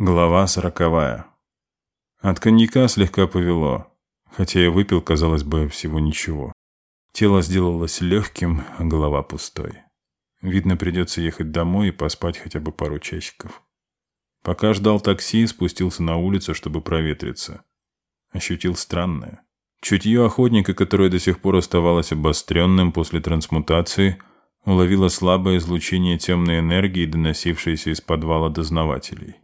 Глава сороковая. От коньяка слегка повело, хотя я выпил, казалось бы, всего ничего. Тело сделалось легким, а голова пустой. Видно, придется ехать домой и поспать хотя бы пару часиков. Пока ждал такси, спустился на улицу, чтобы проветриться. Ощутил странное. Чутье охотника, которое до сих пор оставалось обостренным после трансмутации, уловило слабое излучение темной энергии, доносившееся из подвала дознавателей.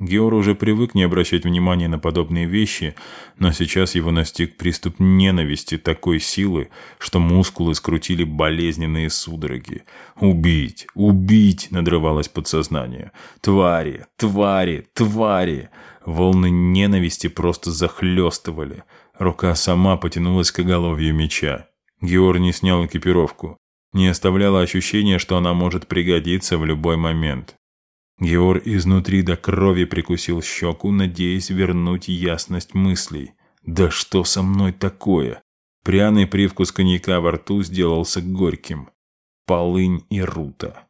Геор уже привык не обращать внимания на подобные вещи, но сейчас его настиг приступ ненависти такой силы, что мускулы скрутили болезненные судороги. «Убить! Убить!» — надрывалось подсознание. «Твари! Твари! Твари!» Волны ненависти просто захлестывали. Рука сама потянулась к оголовью меча. Геор не снял экипировку. Не оставляло ощущения, что она может пригодиться в любой момент. Геор изнутри до крови прикусил щеку, надеясь вернуть ясность мыслей. «Да что со мной такое?» Пряный привкус коньяка во рту сделался горьким. Полынь и рута.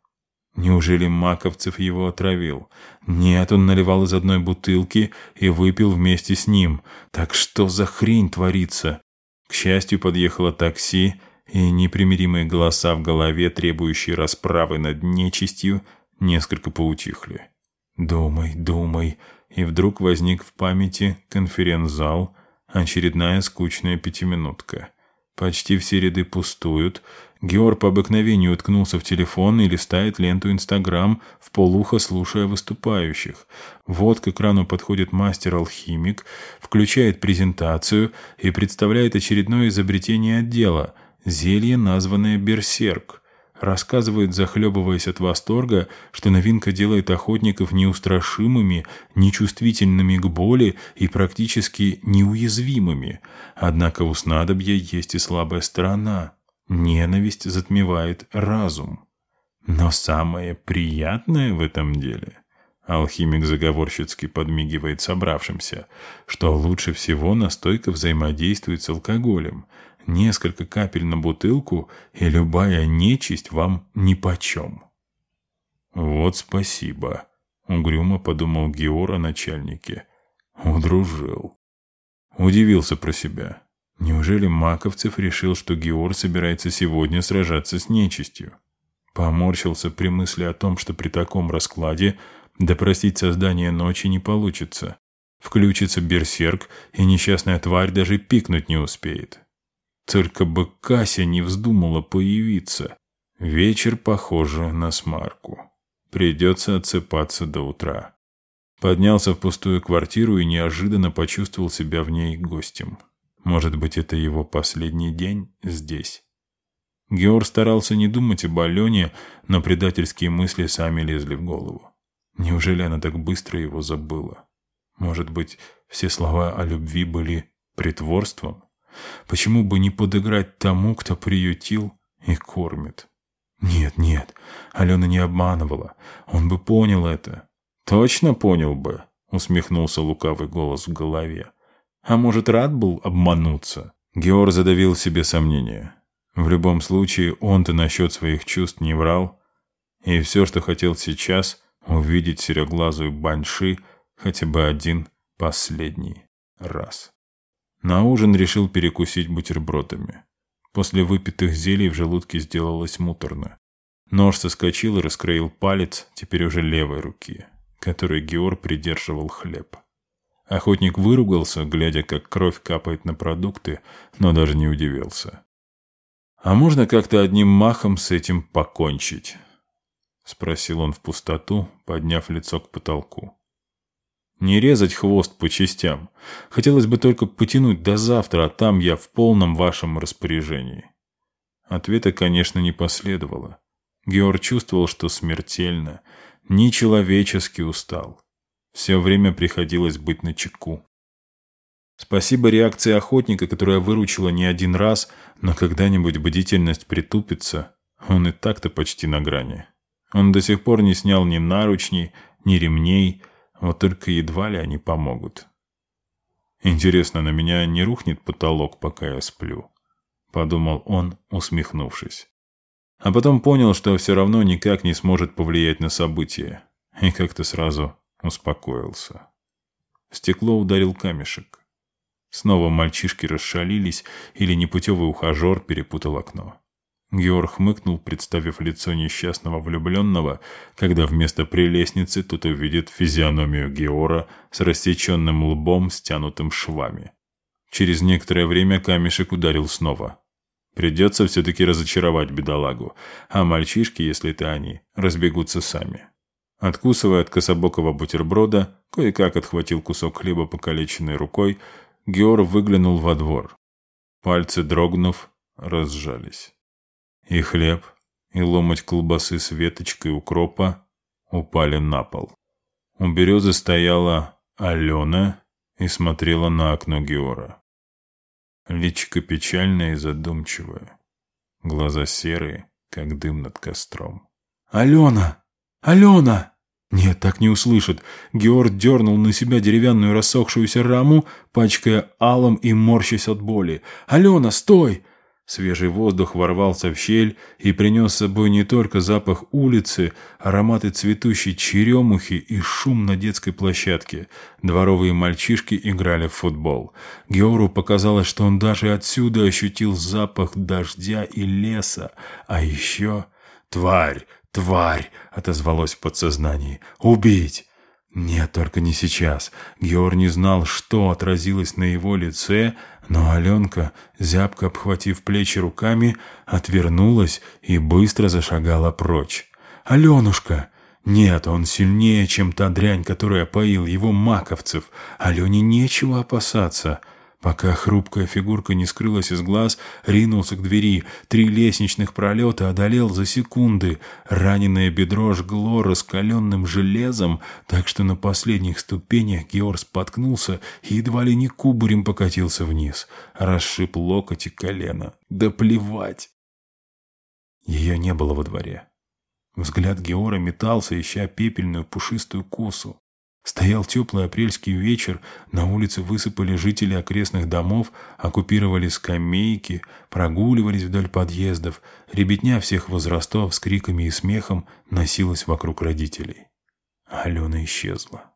Неужели Маковцев его отравил? Нет, он наливал из одной бутылки и выпил вместе с ним. Так что за хрень творится? К счастью, подъехало такси, и непримиримые голоса в голове, требующие расправы над нечистью, несколько поутихли. «Думай, думай», и вдруг возник в памяти конференц-зал, очередная скучная пятиминутка. Почти все ряды пустуют. Геор по обыкновению уткнулся в телефон и листает ленту Инстаграм, в полухо слушая выступающих. Вот к экрану подходит мастер-алхимик, включает презентацию и представляет очередное изобретение отдела – зелье, названное «Берсерк». Рассказывает, захлебываясь от восторга, что новинка делает охотников неустрашимыми, нечувствительными к боли и практически неуязвимыми. Однако у снадобья есть и слабая сторона. Ненависть затмевает разум. Но самое приятное в этом деле Алхимик заговорщицки подмигивает собравшимся, что лучше всего настойка взаимодействует с алкоголем. Несколько капель на бутылку, и любая нечисть вам нипочем. «Вот спасибо», — угрюмо подумал Геор начальнике. Удружил. Удивился про себя. Неужели Маковцев решил, что Геор собирается сегодня сражаться с нечистью? Поморщился при мысли о том, что при таком раскладе Допросить создание ночи не получится. Включится берсерк, и несчастная тварь даже пикнуть не успеет. Только бы Кася не вздумала появиться. Вечер похоже на смарку. Придется отсыпаться до утра. Поднялся в пустую квартиру и неожиданно почувствовал себя в ней гостем. Может быть, это его последний день здесь. Геор старался не думать об Алене, но предательские мысли сами лезли в голову. Неужели она так быстро его забыла? Может быть, все слова о любви были притворством? Почему бы не подыграть тому, кто приютил и кормит? Нет, нет, Алена не обманывала. Он бы понял это. Точно понял бы, усмехнулся лукавый голос в голове. А может, рад был обмануться? Геор задавил себе сомнения. В любом случае, он-то насчет своих чувств не врал. И все, что хотел сейчас, увидеть сереглазую баньши хотя бы один последний раз. На ужин решил перекусить бутербродами. После выпитых зелий в желудке сделалось муторно. Нож соскочил и раскроил палец, теперь уже левой руки, которой Геор придерживал хлеб. Охотник выругался, глядя, как кровь капает на продукты, но даже не удивился. А можно как-то одним махом с этим покончить? — спросил он в пустоту, подняв лицо к потолку. «Не резать хвост по частям. Хотелось бы только потянуть до завтра, а там я в полном вашем распоряжении». Ответа, конечно, не последовало. Геор чувствовал, что смертельно, нечеловечески устал. Все время приходилось быть на чеку. Спасибо реакции охотника, которая выручила не один раз, но когда-нибудь бдительность притупится, он и так-то почти на грани. Он до сих пор не снял ни наручней, ни ремней, вот только едва ли они помогут. Интересно, на меня не рухнет потолок, пока я сплю? Подумал он, усмехнувшись. А потом понял, что все равно никак не сможет повлиять на события. И как-то сразу успокоился. В стекло ударил камешек. Снова мальчишки расшалились, или непутевый ухажер перепутал окно. Георг хмыкнул, представив лицо несчастного влюбленного, когда вместо прелестницы тут увидит физиономию Геора с рассеченным лбом, стянутым швами. Через некоторое время камешек ударил снова. Придется все-таки разочаровать бедолагу, а мальчишки, если это они, разбегутся сами. Откусывая от кособокого бутерброда, кое-как отхватил кусок хлеба покалеченной рукой, Геор выглянул во двор. Пальцы, дрогнув, разжались. И хлеб, и ломоть колбасы с веточкой укропа упали на пол. У березы стояла Алена и смотрела на окно Геора. Личико печальное и задумчивое. Глаза серые, как дым над костром. «Алена! Алена!» Нет, так не услышит. Георг дернул на себя деревянную рассохшуюся раму, пачкая алом и морщась от боли. «Алена, стой!» Свежий воздух ворвался в щель и принес с собой не только запах улицы, ароматы цветущей черемухи и шум на детской площадке. Дворовые мальчишки играли в футбол. Геору показалось, что он даже отсюда ощутил запах дождя и леса. А еще... «Тварь! Тварь!» — отозвалось в подсознании. «Убить!» Нет, только не сейчас. Геор не знал, что отразилось на его лице, но Аленка, зябко обхватив плечи руками, отвернулась и быстро зашагала прочь. «Аленушка!» Нет, он сильнее, чем та дрянь, которая поил его маковцев. Алене нечего опасаться. Пока хрупкая фигурка не скрылась из глаз, ринулся к двери. Три лестничных пролета одолел за секунды. Раненое бедро жгло раскаленным железом, так что на последних ступенях Георг споткнулся и едва ли не кубарем покатился вниз. Расшиб локоть и колено. Да плевать! Ее не было во дворе. Взгляд Геора метался, ища пепельную пушистую косу. Стоял теплый апрельский вечер, на улице высыпали жители окрестных домов, оккупировали скамейки, прогуливались вдоль подъездов. Ребятня всех возрастов с криками и смехом носилась вокруг родителей. Алена исчезла.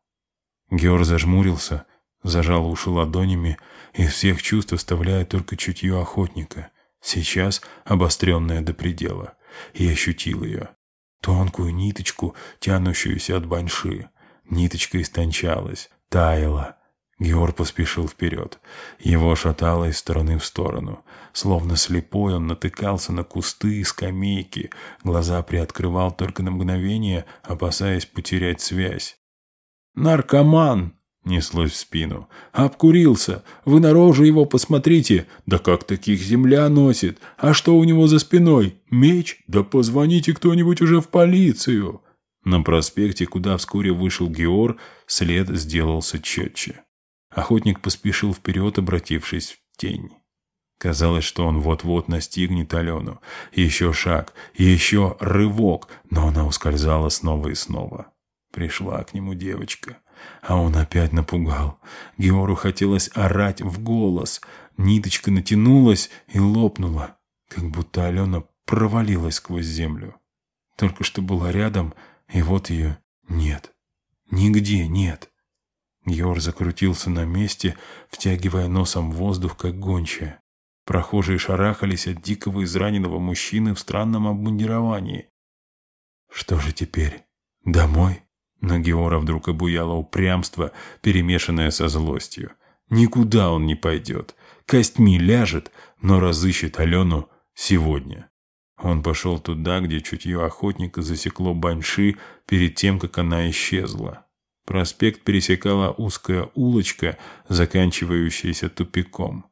Георг зажмурился, зажал уши ладонями, из всех чувств оставляя только чутье охотника, сейчас обостренное до предела, и ощутил ее. Тонкую ниточку, тянущуюся от баньши. Ниточка истончалась, таяла. Геор поспешил вперед. Его шатало из стороны в сторону. Словно слепой он натыкался на кусты и скамейки. Глаза приоткрывал только на мгновение, опасаясь потерять связь. «Наркоман!» — неслось в спину. «Обкурился! Вы на рожу его посмотрите! Да как таких земля носит! А что у него за спиной? Меч? Да позвоните кто-нибудь уже в полицию!» На проспекте, куда вскоре вышел Геор, след сделался четче. Охотник поспешил вперед, обратившись в тень. Казалось, что он вот-вот настигнет Алену. Еще шаг, еще рывок, но она ускользала снова и снова. Пришла к нему девочка, а он опять напугал. Геору хотелось орать в голос. Ниточка натянулась и лопнула, как будто Алена провалилась сквозь землю. Только что была рядом — и вот ее нет. Нигде нет. Геор закрутился на месте, втягивая носом воздух, как гончая. Прохожие шарахались от дикого израненного мужчины в странном обмундировании. Что же теперь? Домой? На Геора вдруг обуяло упрямство, перемешанное со злостью. Никуда он не пойдет. Костьми ляжет, но разыщет Алену сегодня. Он пошел туда, где чутье охотника засекло баньши перед тем, как она исчезла. Проспект пересекала узкая улочка, заканчивающаяся тупиком.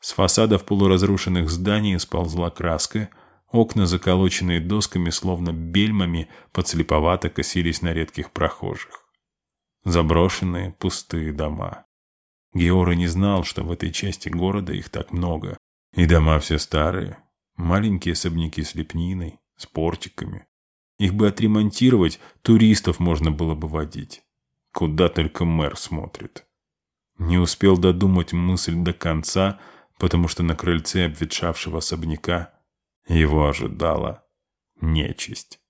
С фасадов полуразрушенных зданий сползла краска, окна, заколоченные досками, словно бельмами, подслеповато косились на редких прохожих. Заброшенные пустые дома. Геора не знал, что в этой части города их так много, и дома все старые, Маленькие особняки с лепниной, с портиками. Их бы отремонтировать, туристов можно было бы водить. Куда только мэр смотрит. Не успел додумать мысль до конца, потому что на крыльце обветшавшего особняка его ожидала нечисть.